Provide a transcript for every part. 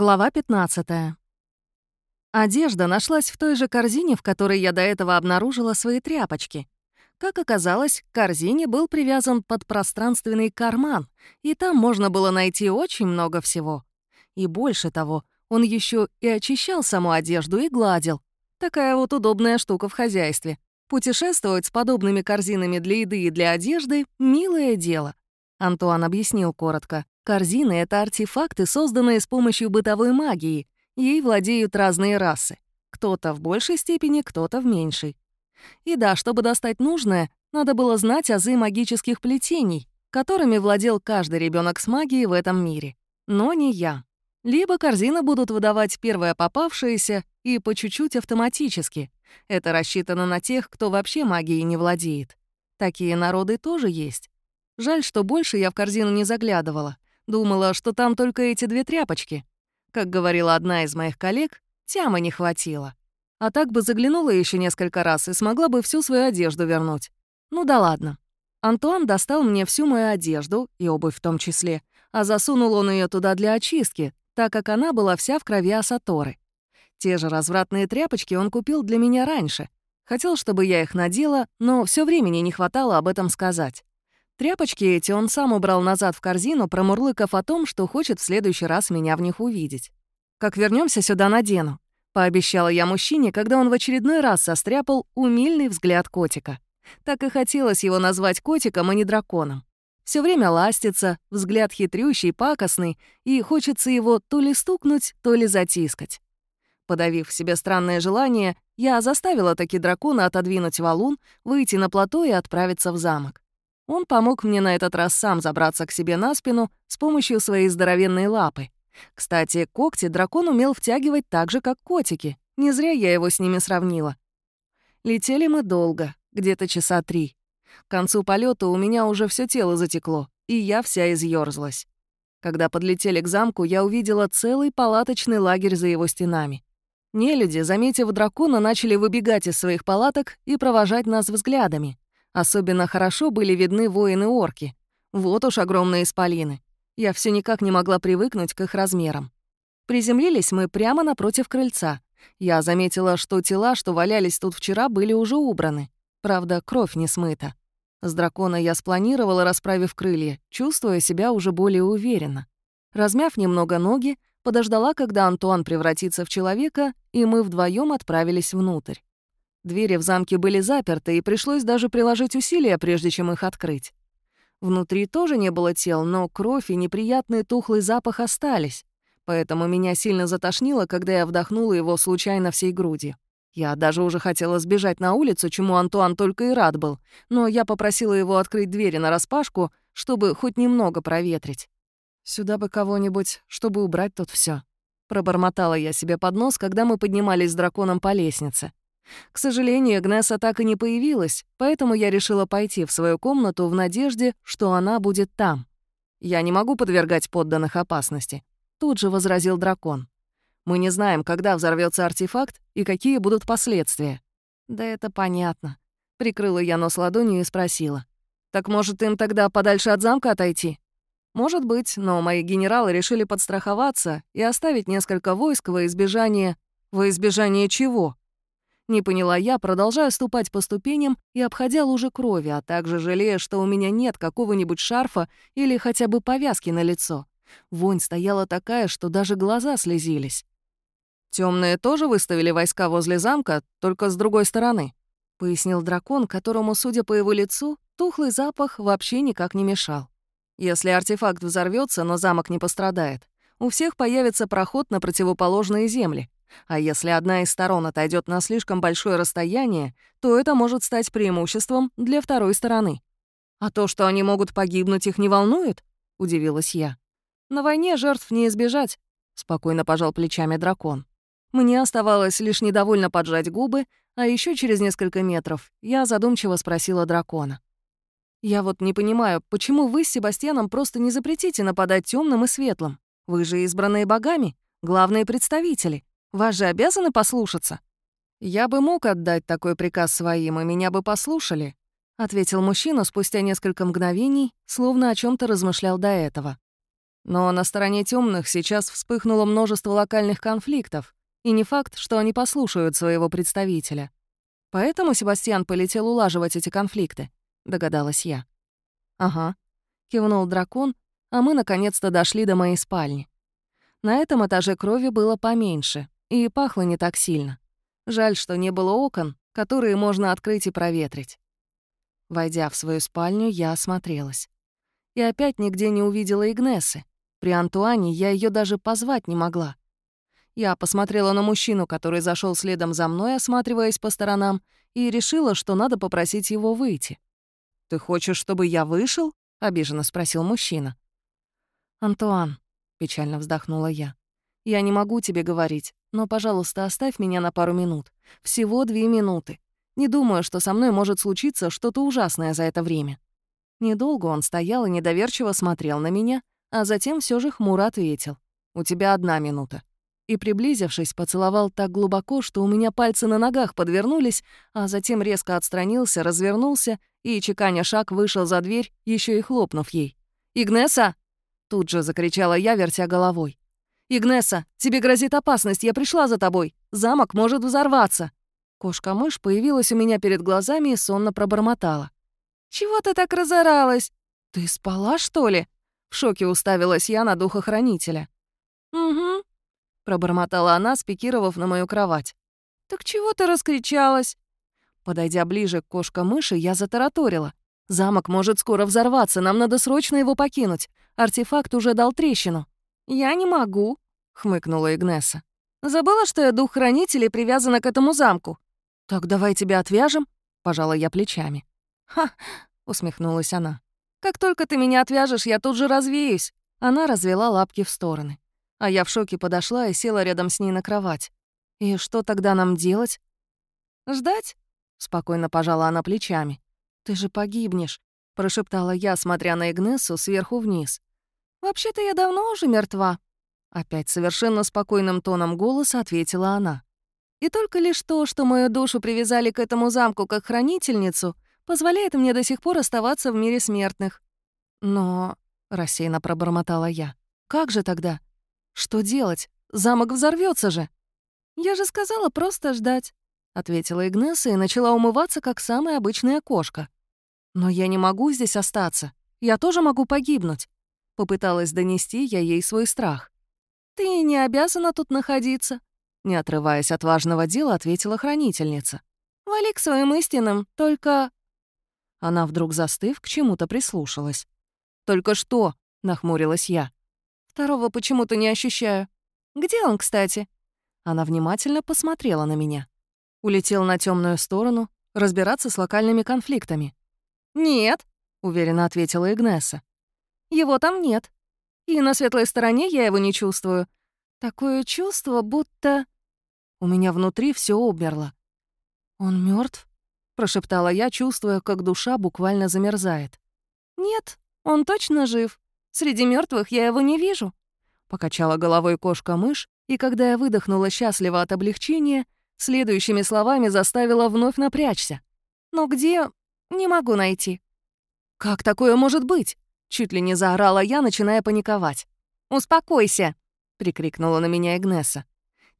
Глава 15. Одежда нашлась в той же корзине, в которой я до этого обнаружила свои тряпочки. Как оказалось, к корзине был привязан подпространственный карман, и там можно было найти очень много всего. И больше того, он еще и очищал саму одежду и гладил. Такая вот удобная штука в хозяйстве. Путешествовать с подобными корзинами для еды и для одежды — милое дело. Антуан объяснил коротко. Корзины — это артефакты, созданные с помощью бытовой магии. Ей владеют разные расы. Кто-то в большей степени, кто-то в меньшей. И да, чтобы достать нужное, надо было знать азы магических плетений, которыми владел каждый ребенок с магией в этом мире. Но не я. Либо корзины будут выдавать первое попавшееся и по чуть-чуть автоматически. Это рассчитано на тех, кто вообще магией не владеет. Такие народы тоже есть. Жаль, что больше я в корзину не заглядывала. Думала, что там только эти две тряпочки. Как говорила одна из моих коллег, тяма не хватило. А так бы заглянула еще несколько раз и смогла бы всю свою одежду вернуть. Ну да ладно. Антуан достал мне всю мою одежду, и обувь в том числе, а засунул он ее туда для очистки, так как она была вся в крови Асаторы. Те же развратные тряпочки он купил для меня раньше. Хотел, чтобы я их надела, но все времени не хватало об этом сказать. Тряпочки эти он сам убрал назад в корзину, промурлыков о том, что хочет в следующий раз меня в них увидеть. «Как вернемся сюда, надену», — пообещала я мужчине, когда он в очередной раз состряпал умильный взгляд котика. Так и хотелось его назвать котиком, а не драконом. Все время ластится, взгляд хитрющий, пакостный, и хочется его то ли стукнуть, то ли затискать. Подавив в себе странное желание, я заставила таки дракона отодвинуть валун, выйти на плато и отправиться в замок. Он помог мне на этот раз сам забраться к себе на спину с помощью своей здоровенной лапы. Кстати, когти дракон умел втягивать так же, как котики. Не зря я его с ними сравнила. Летели мы долго, где-то часа три. К концу полета у меня уже все тело затекло, и я вся изъёрзлась. Когда подлетели к замку, я увидела целый палаточный лагерь за его стенами. Нелюди, заметив дракона, начали выбегать из своих палаток и провожать нас взглядами. Особенно хорошо были видны воины-орки. Вот уж огромные исполины. Я все никак не могла привыкнуть к их размерам. Приземлились мы прямо напротив крыльца. Я заметила, что тела, что валялись тут вчера, были уже убраны. Правда, кровь не смыта. С дракона я спланировала, расправив крылья, чувствуя себя уже более уверенно. Размяв немного ноги, подождала, когда Антуан превратится в человека, и мы вдвоем отправились внутрь. Двери в замке были заперты, и пришлось даже приложить усилия, прежде чем их открыть. Внутри тоже не было тел, но кровь и неприятный тухлый запах остались, поэтому меня сильно затошнило, когда я вдохнула его случайно всей груди. Я даже уже хотела сбежать на улицу, чему Антуан только и рад был, но я попросила его открыть двери нараспашку, чтобы хоть немного проветрить. «Сюда бы кого-нибудь, чтобы убрать тут все. Пробормотала я себе под нос, когда мы поднимались с драконом по лестнице. К сожалению, Гнесса так и не появилась, поэтому я решила пойти в свою комнату в надежде, что она будет там. «Я не могу подвергать подданных опасности», — тут же возразил дракон. «Мы не знаем, когда взорвется артефакт и какие будут последствия». «Да это понятно», — прикрыла я нос ладонью и спросила. «Так может, им тогда подальше от замка отойти?» «Может быть, но мои генералы решили подстраховаться и оставить несколько войск во избежание...» «Во избежание чего?» Не поняла я, продолжая ступать по ступеням и обходя лужи крови, а также жалея, что у меня нет какого-нибудь шарфа или хотя бы повязки на лицо. Вонь стояла такая, что даже глаза слезились. Темные тоже выставили войска возле замка, только с другой стороны», — пояснил дракон, которому, судя по его лицу, тухлый запах вообще никак не мешал. «Если артефакт взорвется, но замок не пострадает, у всех появится проход на противоположные земли. А если одна из сторон отойдет на слишком большое расстояние, то это может стать преимуществом для второй стороны. А то, что они могут погибнуть, их не волнует? Удивилась я. На войне жертв не избежать, спокойно пожал плечами дракон. Мне оставалось лишь недовольно поджать губы, а еще через несколько метров я задумчиво спросила дракона. «Я вот не понимаю, почему вы с Себастьяном просто не запретите нападать темным и светлым? Вы же избранные богами, главные представители. Вас же обязаны послушаться». «Я бы мог отдать такой приказ своим, и меня бы послушали», — ответил мужчина спустя несколько мгновений, словно о чем то размышлял до этого. Но на стороне темных сейчас вспыхнуло множество локальных конфликтов, и не факт, что они послушают своего представителя. Поэтому Себастьян полетел улаживать эти конфликты, догадалась я. Ага, кивнул дракон, а мы наконец-то дошли до моей спальни. На этом этаже крови было поменьше, и пахло не так сильно. Жаль, что не было окон, которые можно открыть и проветрить. Войдя в свою спальню, я осмотрелась. И опять нигде не увидела Игнессы. При Антуане я ее даже позвать не могла. Я посмотрела на мужчину, который зашел следом за мной, осматриваясь по сторонам, и решила, что надо попросить его выйти. «Ты хочешь, чтобы я вышел?» — обиженно спросил мужчина. «Антуан», — печально вздохнула я, — «я не могу тебе говорить, но, пожалуйста, оставь меня на пару минут. Всего две минуты. Не думаю, что со мной может случиться что-то ужасное за это время». Недолго он стоял и недоверчиво смотрел на меня, а затем все же хмуро ответил. «У тебя одна минута». И, приблизившись, поцеловал так глубоко, что у меня пальцы на ногах подвернулись, а затем резко отстранился, развернулся и, чеканя шаг, вышел за дверь, еще и хлопнув ей. «Игнеса!» — тут же закричала я, вертя головой. «Игнеса, тебе грозит опасность, я пришла за тобой. Замок может взорваться». Кошка-мышь появилась у меня перед глазами и сонно пробормотала. «Чего ты так разоралась? Ты спала, что ли?» В шоке уставилась я на духохранителя. «Угу», — пробормотала она, спикировав на мою кровать. «Так чего ты раскричалась?» Подойдя ближе к кошка-мыши, я затараторила. «Замок может скоро взорваться, нам надо срочно его покинуть. Артефакт уже дал трещину». «Я не могу», — хмыкнула Игнеса. «Забыла, что я дух хранителей привязана к этому замку?» «Так давай тебя отвяжем», — пожала я плечами. «Ха!» — усмехнулась она. Как только ты меня отвяжешь, я тут же развеюсь». Она развела лапки в стороны. А я в шоке подошла и села рядом с ней на кровать. «И что тогда нам делать?» «Ждать?» — спокойно пожала она плечами. «Ты же погибнешь», — прошептала я, смотря на Игнессу сверху вниз. «Вообще-то я давно уже мертва», — опять совершенно спокойным тоном голоса ответила она. «И только лишь то, что мою душу привязали к этому замку как хранительницу — позволяет мне до сих пор оставаться в мире смертных. Но, — рассеянно пробормотала я, — как же тогда? Что делать? Замок взорвется же. Я же сказала просто ждать, — ответила Игнесса и начала умываться, как самая обычная кошка. Но я не могу здесь остаться. Я тоже могу погибнуть. Попыталась донести я ей свой страх. «Ты не обязана тут находиться», — не отрываясь от важного дела, ответила хранительница. «Вали к своим истинам, только она вдруг застыв, к чему-то прислушалась. «Только что?» — нахмурилась я. «Второго почему-то не ощущаю. Где он, кстати?» Она внимательно посмотрела на меня. Улетел на темную сторону, разбираться с локальными конфликтами. «Нет», — уверенно ответила Игнеса. «Его там нет. И на светлой стороне я его не чувствую. Такое чувство, будто...» У меня внутри все обмерло. «Он мертв? прошептала я, чувствуя, как душа буквально замерзает. «Нет, он точно жив. Среди мертвых я его не вижу». Покачала головой кошка-мышь, и когда я выдохнула счастливо от облегчения, следующими словами заставила вновь напрячься. «Но где? Не могу найти». «Как такое может быть?» — чуть ли не заорала я, начиная паниковать. «Успокойся!» — прикрикнула на меня Игнеса.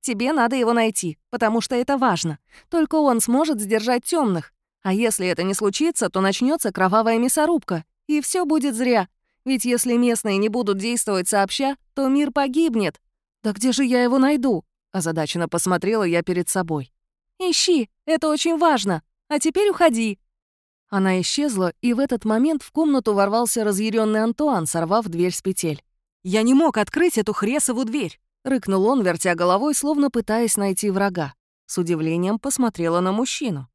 Тебе надо его найти, потому что это важно. Только он сможет сдержать темных. А если это не случится, то начнется кровавая мясорубка. И все будет зря. Ведь если местные не будут действовать сообща, то мир погибнет. Да где же я его найду? Озадаченно посмотрела я перед собой. «Ищи, это очень важно. А теперь уходи». Она исчезла, и в этот момент в комнату ворвался разъяренный Антуан, сорвав дверь с петель. «Я не мог открыть эту хресову дверь!» Рыкнул он, вертя головой, словно пытаясь найти врага. С удивлением посмотрела на мужчину.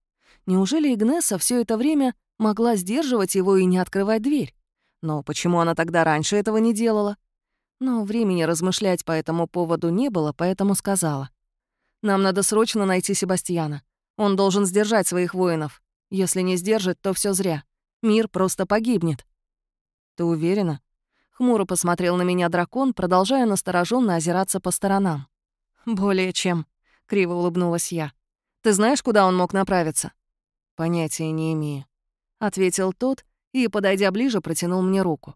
Неужели Игнеса все это время могла сдерживать его и не открывать дверь? Но почему она тогда раньше этого не делала? Но времени размышлять по этому поводу не было, поэтому сказала. «Нам надо срочно найти Себастьяна. Он должен сдержать своих воинов. Если не сдержит, то все зря. Мир просто погибнет». «Ты уверена?» Хмуро посмотрел на меня дракон, продолжая настороженно озираться по сторонам. «Более чем», — криво улыбнулась я. «Ты знаешь, куда он мог направиться?» «Понятия не имею», — ответил тот и, подойдя ближе, протянул мне руку.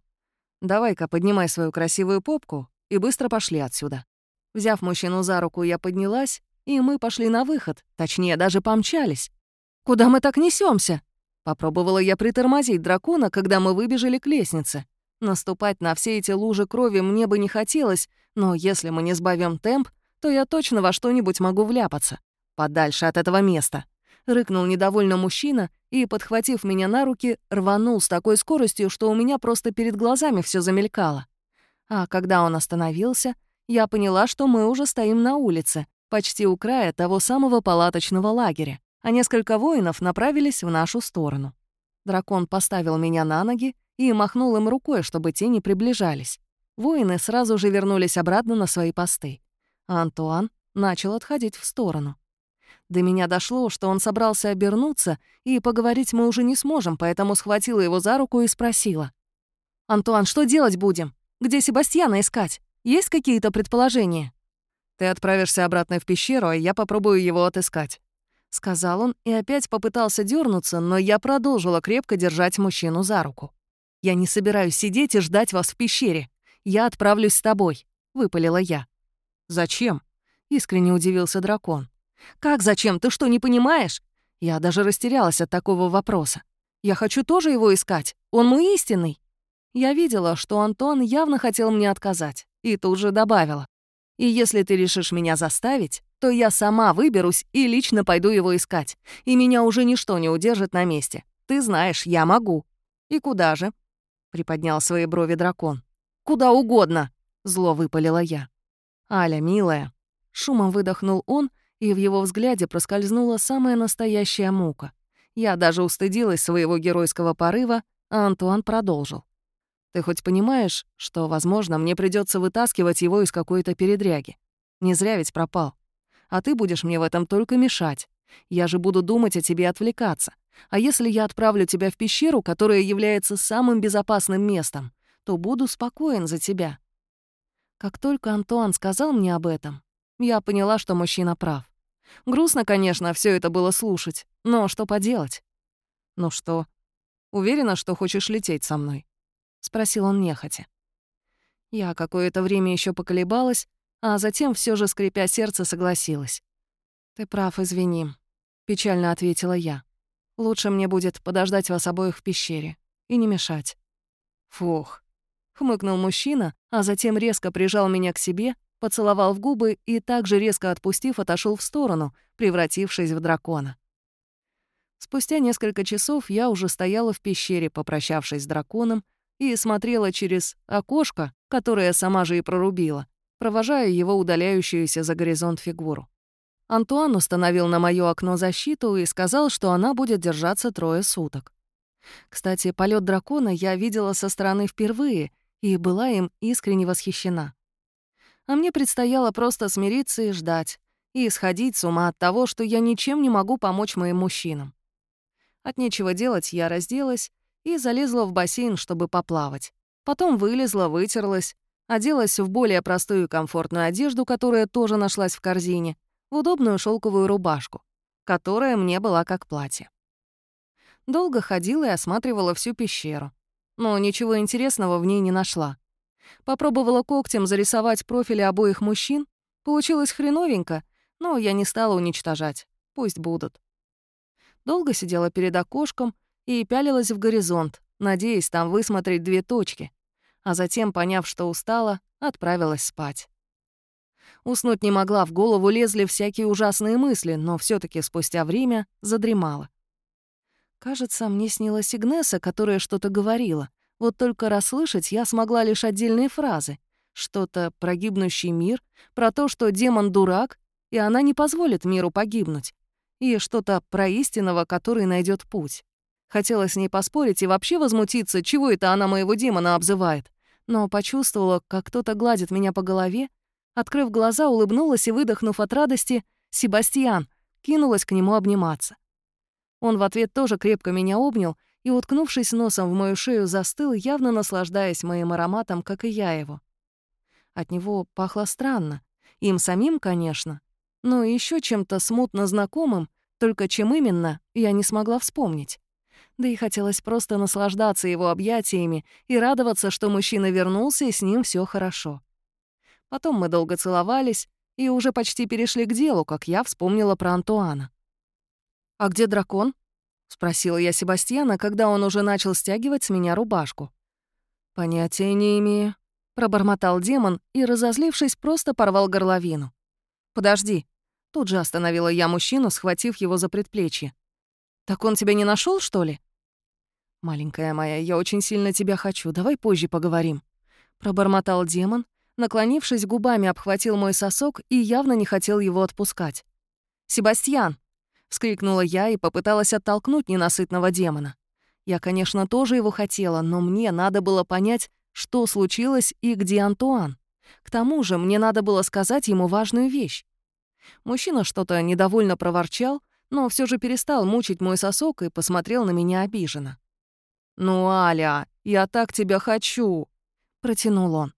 давай-ка поднимай свою красивую попку и быстро пошли отсюда». Взяв мужчину за руку, я поднялась, и мы пошли на выход, точнее, даже помчались. «Куда мы так несемся? Попробовала я притормозить дракона, когда мы выбежали к лестнице. Наступать на все эти лужи крови мне бы не хотелось, но если мы не сбавим темп, то я точно во что-нибудь могу вляпаться. Подальше от этого места. Рыкнул недовольно мужчина и, подхватив меня на руки, рванул с такой скоростью, что у меня просто перед глазами все замелькало. А когда он остановился, я поняла, что мы уже стоим на улице, почти у края того самого палаточного лагеря а несколько воинов направились в нашу сторону. Дракон поставил меня на ноги и махнул им рукой, чтобы те не приближались. Воины сразу же вернулись обратно на свои посты. А Антуан начал отходить в сторону. До меня дошло, что он собрался обернуться, и поговорить мы уже не сможем, поэтому схватила его за руку и спросила. «Антуан, что делать будем? Где Себастьяна искать? Есть какие-то предположения?» «Ты отправишься обратно в пещеру, а я попробую его отыскать. — сказал он и опять попытался дернуться, но я продолжила крепко держать мужчину за руку. «Я не собираюсь сидеть и ждать вас в пещере. Я отправлюсь с тобой», — выпалила я. «Зачем?» — искренне удивился дракон. «Как зачем? Ты что, не понимаешь?» Я даже растерялась от такого вопроса. «Я хочу тоже его искать. Он мой истинный». Я видела, что Антон явно хотел мне отказать, и тут же добавила. «И если ты решишь меня заставить, то я сама выберусь и лично пойду его искать. И меня уже ничто не удержит на месте. Ты знаешь, я могу». «И куда же?» — приподнял свои брови дракон. «Куда угодно!» — зло выпалила я. «Аля, милая!» Шумом выдохнул он, и в его взгляде проскользнула самая настоящая мука. Я даже устыдилась своего геройского порыва, а Антуан продолжил. «Ты хоть понимаешь, что, возможно, мне придется вытаскивать его из какой-то передряги? Не зря ведь пропал а ты будешь мне в этом только мешать. Я же буду думать о тебе отвлекаться. А если я отправлю тебя в пещеру, которая является самым безопасным местом, то буду спокоен за тебя». Как только Антуан сказал мне об этом, я поняла, что мужчина прав. Грустно, конечно, все это было слушать, но что поделать? «Ну что, уверена, что хочешь лететь со мной?» — спросил он нехотя. Я какое-то время еще поколебалась, а затем все же, скрипя сердце, согласилась. «Ты прав, извини», — печально ответила я. «Лучше мне будет подождать вас обоих в пещере и не мешать». «Фух», — хмыкнул мужчина, а затем резко прижал меня к себе, поцеловал в губы и также резко отпустив, отошел в сторону, превратившись в дракона. Спустя несколько часов я уже стояла в пещере, попрощавшись с драконом, и смотрела через окошко, которое сама же и прорубила, провожая его удаляющуюся за горизонт фигуру. Антуан установил на моё окно защиту и сказал, что она будет держаться трое суток. Кстати, полет дракона я видела со стороны впервые и была им искренне восхищена. А мне предстояло просто смириться и ждать, и сходить с ума от того, что я ничем не могу помочь моим мужчинам. От нечего делать я разделась и залезла в бассейн, чтобы поплавать. Потом вылезла, вытерлась, Оделась в более простую и комфортную одежду, которая тоже нашлась в корзине, в удобную шелковую рубашку, которая мне была как платье. Долго ходила и осматривала всю пещеру, но ничего интересного в ней не нашла. Попробовала когтем зарисовать профили обоих мужчин, получилось хреновенько, но я не стала уничтожать, пусть будут. Долго сидела перед окошком и пялилась в горизонт, надеясь там высмотреть две точки, а затем, поняв, что устала, отправилась спать. Уснуть не могла, в голову лезли всякие ужасные мысли, но все таки спустя время задремала. Кажется, мне снилась Игнеса, которая что-то говорила. Вот только расслышать я смогла лишь отдельные фразы. Что-то про гибнущий мир, про то, что демон дурак, и она не позволит миру погибнуть. И что-то про истинного, который найдет путь. Хотела с ней поспорить и вообще возмутиться, чего это она моего демона обзывает но почувствовала, как кто-то гладит меня по голове, открыв глаза, улыбнулась и, выдохнув от радости, «Себастьян!» кинулась к нему обниматься. Он в ответ тоже крепко меня обнял и, уткнувшись носом в мою шею, застыл, явно наслаждаясь моим ароматом, как и я его. От него пахло странно, им самим, конечно, но еще чем-то смутно знакомым, только чем именно, я не смогла вспомнить. Да и хотелось просто наслаждаться его объятиями и радоваться, что мужчина вернулся и с ним все хорошо. Потом мы долго целовались и уже почти перешли к делу, как я вспомнила про Антуана. «А где дракон?» — спросила я Себастьяна, когда он уже начал стягивать с меня рубашку. «Понятия не имею», — пробормотал демон и, разозлившись, просто порвал горловину. «Подожди». Тут же остановила я мужчину, схватив его за предплечье. «Так он тебя не нашел, что ли?» «Маленькая моя, я очень сильно тебя хочу, давай позже поговорим», — пробормотал демон, наклонившись губами, обхватил мой сосок и явно не хотел его отпускать. «Себастьян!» — вскрикнула я и попыталась оттолкнуть ненасытного демона. Я, конечно, тоже его хотела, но мне надо было понять, что случилось и где Антуан. К тому же мне надо было сказать ему важную вещь. Мужчина что-то недовольно проворчал, но все же перестал мучить мой сосок и посмотрел на меня обиженно. «Ну, Аля, я так тебя хочу!» — протянул он.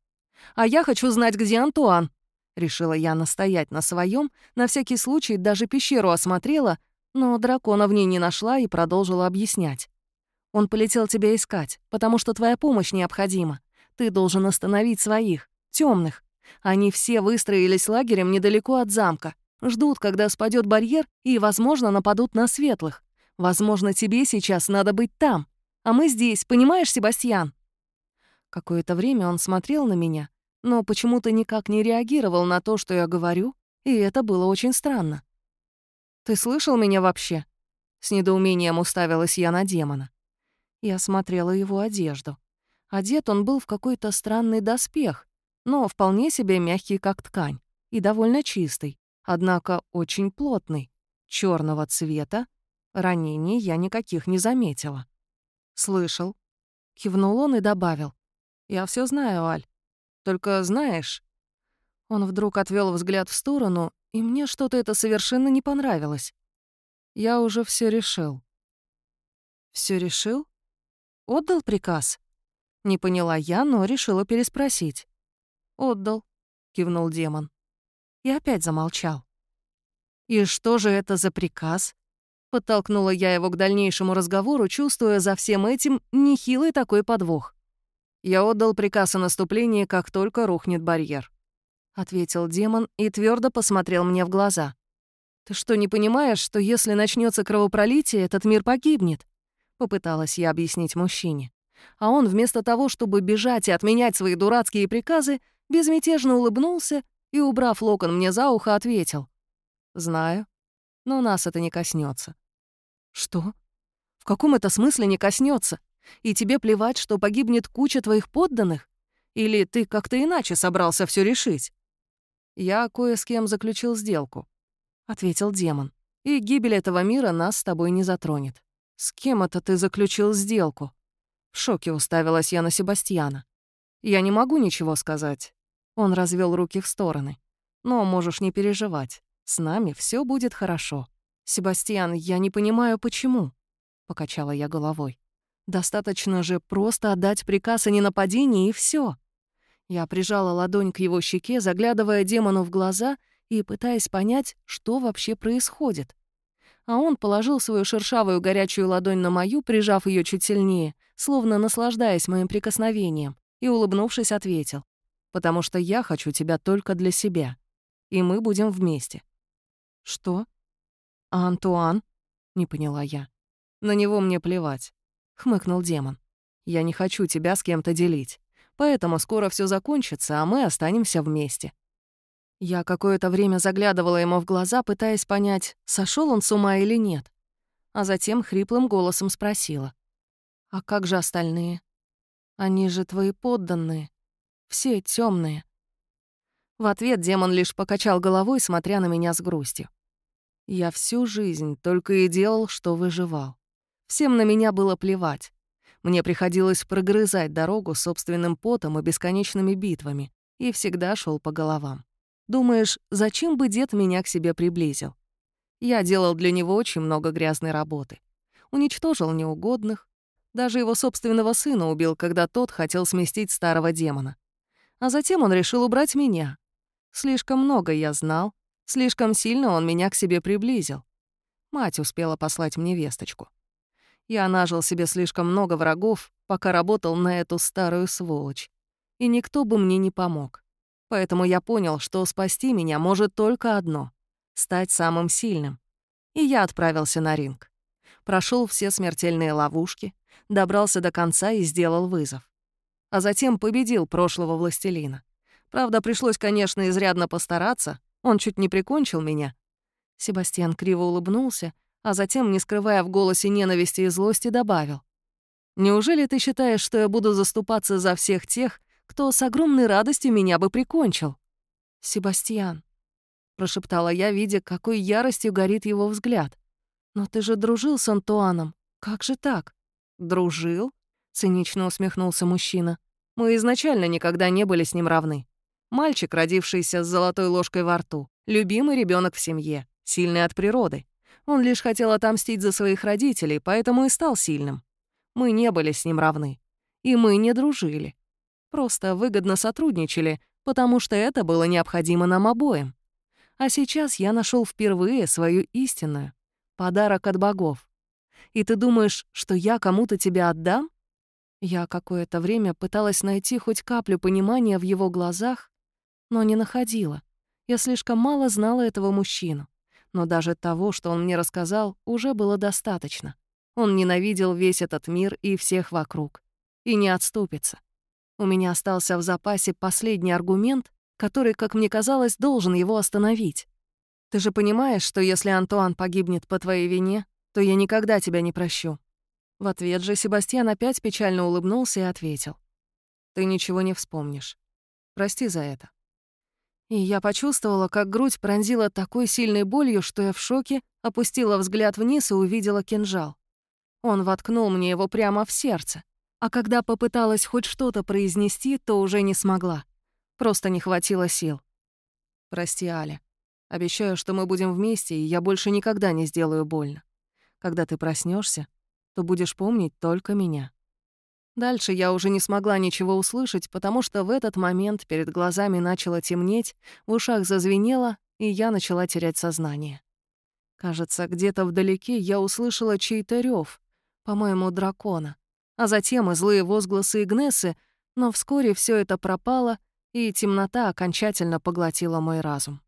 «А я хочу знать, где Антуан!» Решила я настоять на своем, на всякий случай даже пещеру осмотрела, но дракона в ней не нашла и продолжила объяснять. «Он полетел тебя искать, потому что твоя помощь необходима. Ты должен остановить своих, темных. Они все выстроились лагерем недалеко от замка. Ждут, когда спадет барьер, и, возможно, нападут на светлых. Возможно, тебе сейчас надо быть там. А мы здесь, понимаешь, Себастьян?» Какое-то время он смотрел на меня, но почему-то никак не реагировал на то, что я говорю, и это было очень странно. «Ты слышал меня вообще?» С недоумением уставилась я на демона. Я смотрела его одежду. Одет он был в какой-то странный доспех, но вполне себе мягкий, как ткань, и довольно чистый, однако очень плотный, черного цвета. Ранений я никаких не заметила. «Слышал». Кивнул он и добавил. «Я все знаю, Аль. Только знаешь...» Он вдруг отвел взгляд в сторону, и мне что-то это совершенно не понравилось. Я уже все решил. Все решил? Отдал приказ? Не поняла я, но решила переспросить. «Отдал», — кивнул демон. И опять замолчал. «И что же это за приказ?» Подтолкнула я его к дальнейшему разговору, чувствуя за всем этим нехилый такой подвох. «Я отдал приказ о наступлении, как только рухнет барьер», — ответил демон и твердо посмотрел мне в глаза. «Ты что, не понимаешь, что если начнется кровопролитие, этот мир погибнет?» — попыталась я объяснить мужчине. А он вместо того, чтобы бежать и отменять свои дурацкие приказы, безмятежно улыбнулся и, убрав локон мне за ухо, ответил. «Знаю, но нас это не коснется. «Что? В каком это смысле не коснется? И тебе плевать, что погибнет куча твоих подданных? Или ты как-то иначе собрался все решить?» «Я кое с кем заключил сделку», — ответил демон. «И гибель этого мира нас с тобой не затронет». «С кем это ты заключил сделку?» В шоке уставилась я на Себастьяна. «Я не могу ничего сказать». Он развел руки в стороны. «Но можешь не переживать. С нами все будет хорошо». «Себастьян, я не понимаю, почему?» — покачала я головой. «Достаточно же просто отдать приказ о ненападении, и все. Я прижала ладонь к его щеке, заглядывая демону в глаза и пытаясь понять, что вообще происходит. А он положил свою шершавую горячую ладонь на мою, прижав ее чуть сильнее, словно наслаждаясь моим прикосновением, и, улыбнувшись, ответил. «Потому что я хочу тебя только для себя, и мы будем вместе». «Что?» «А Антуан?» — не поняла я. «На него мне плевать», — хмыкнул демон. «Я не хочу тебя с кем-то делить, поэтому скоро все закончится, а мы останемся вместе». Я какое-то время заглядывала ему в глаза, пытаясь понять, сошел он с ума или нет. А затем хриплым голосом спросила. «А как же остальные? Они же твои подданные. Все темные. В ответ демон лишь покачал головой, смотря на меня с грустью. Я всю жизнь только и делал, что выживал. Всем на меня было плевать. Мне приходилось прогрызать дорогу собственным потом и бесконечными битвами, и всегда шел по головам. Думаешь, зачем бы дед меня к себе приблизил? Я делал для него очень много грязной работы. Уничтожил неугодных. Даже его собственного сына убил, когда тот хотел сместить старого демона. А затем он решил убрать меня. Слишком много я знал, Слишком сильно он меня к себе приблизил. Мать успела послать мне весточку. Я нажил себе слишком много врагов, пока работал на эту старую сволочь. И никто бы мне не помог. Поэтому я понял, что спасти меня может только одно — стать самым сильным. И я отправился на ринг. Прошел все смертельные ловушки, добрался до конца и сделал вызов. А затем победил прошлого властелина. Правда, пришлось, конечно, изрядно постараться, он чуть не прикончил меня. Себастьян криво улыбнулся, а затем, не скрывая в голосе ненависти и злости, добавил. «Неужели ты считаешь, что я буду заступаться за всех тех, кто с огромной радостью меня бы прикончил?» «Себастьян», — прошептала я, видя, какой яростью горит его взгляд. «Но ты же дружил с Антуаном. Как же так?» «Дружил?» — цинично усмехнулся мужчина. «Мы изначально никогда не были с ним равны. Мальчик, родившийся с золотой ложкой во рту, любимый ребенок в семье, сильный от природы. Он лишь хотел отомстить за своих родителей, поэтому и стал сильным. Мы не были с ним равны. И мы не дружили. Просто выгодно сотрудничали, потому что это было необходимо нам обоим. А сейчас я нашел впервые свою истинную. Подарок от богов. И ты думаешь, что я кому-то тебя отдам? Я какое-то время пыталась найти хоть каплю понимания в его глазах, но не находила. Я слишком мало знала этого мужчину. Но даже того, что он мне рассказал, уже было достаточно. Он ненавидел весь этот мир и всех вокруг. И не отступится. У меня остался в запасе последний аргумент, который, как мне казалось, должен его остановить. Ты же понимаешь, что если Антуан погибнет по твоей вине, то я никогда тебя не прощу». В ответ же Себастьян опять печально улыбнулся и ответил. «Ты ничего не вспомнишь. Прости за это». И я почувствовала, как грудь пронзила такой сильной болью, что я в шоке опустила взгляд вниз и увидела кинжал. Он воткнул мне его прямо в сердце. А когда попыталась хоть что-то произнести, то уже не смогла. Просто не хватило сил. «Прости, Аля. Обещаю, что мы будем вместе, и я больше никогда не сделаю больно. Когда ты проснешься, то будешь помнить только меня». Дальше я уже не смогла ничего услышать, потому что в этот момент перед глазами начало темнеть, в ушах зазвенело, и я начала терять сознание. Кажется, где-то вдалеке я услышала чей-то рев, по-моему, дракона а затем и злые возгласы Игнессы, но вскоре все это пропало, и темнота окончательно поглотила мой разум.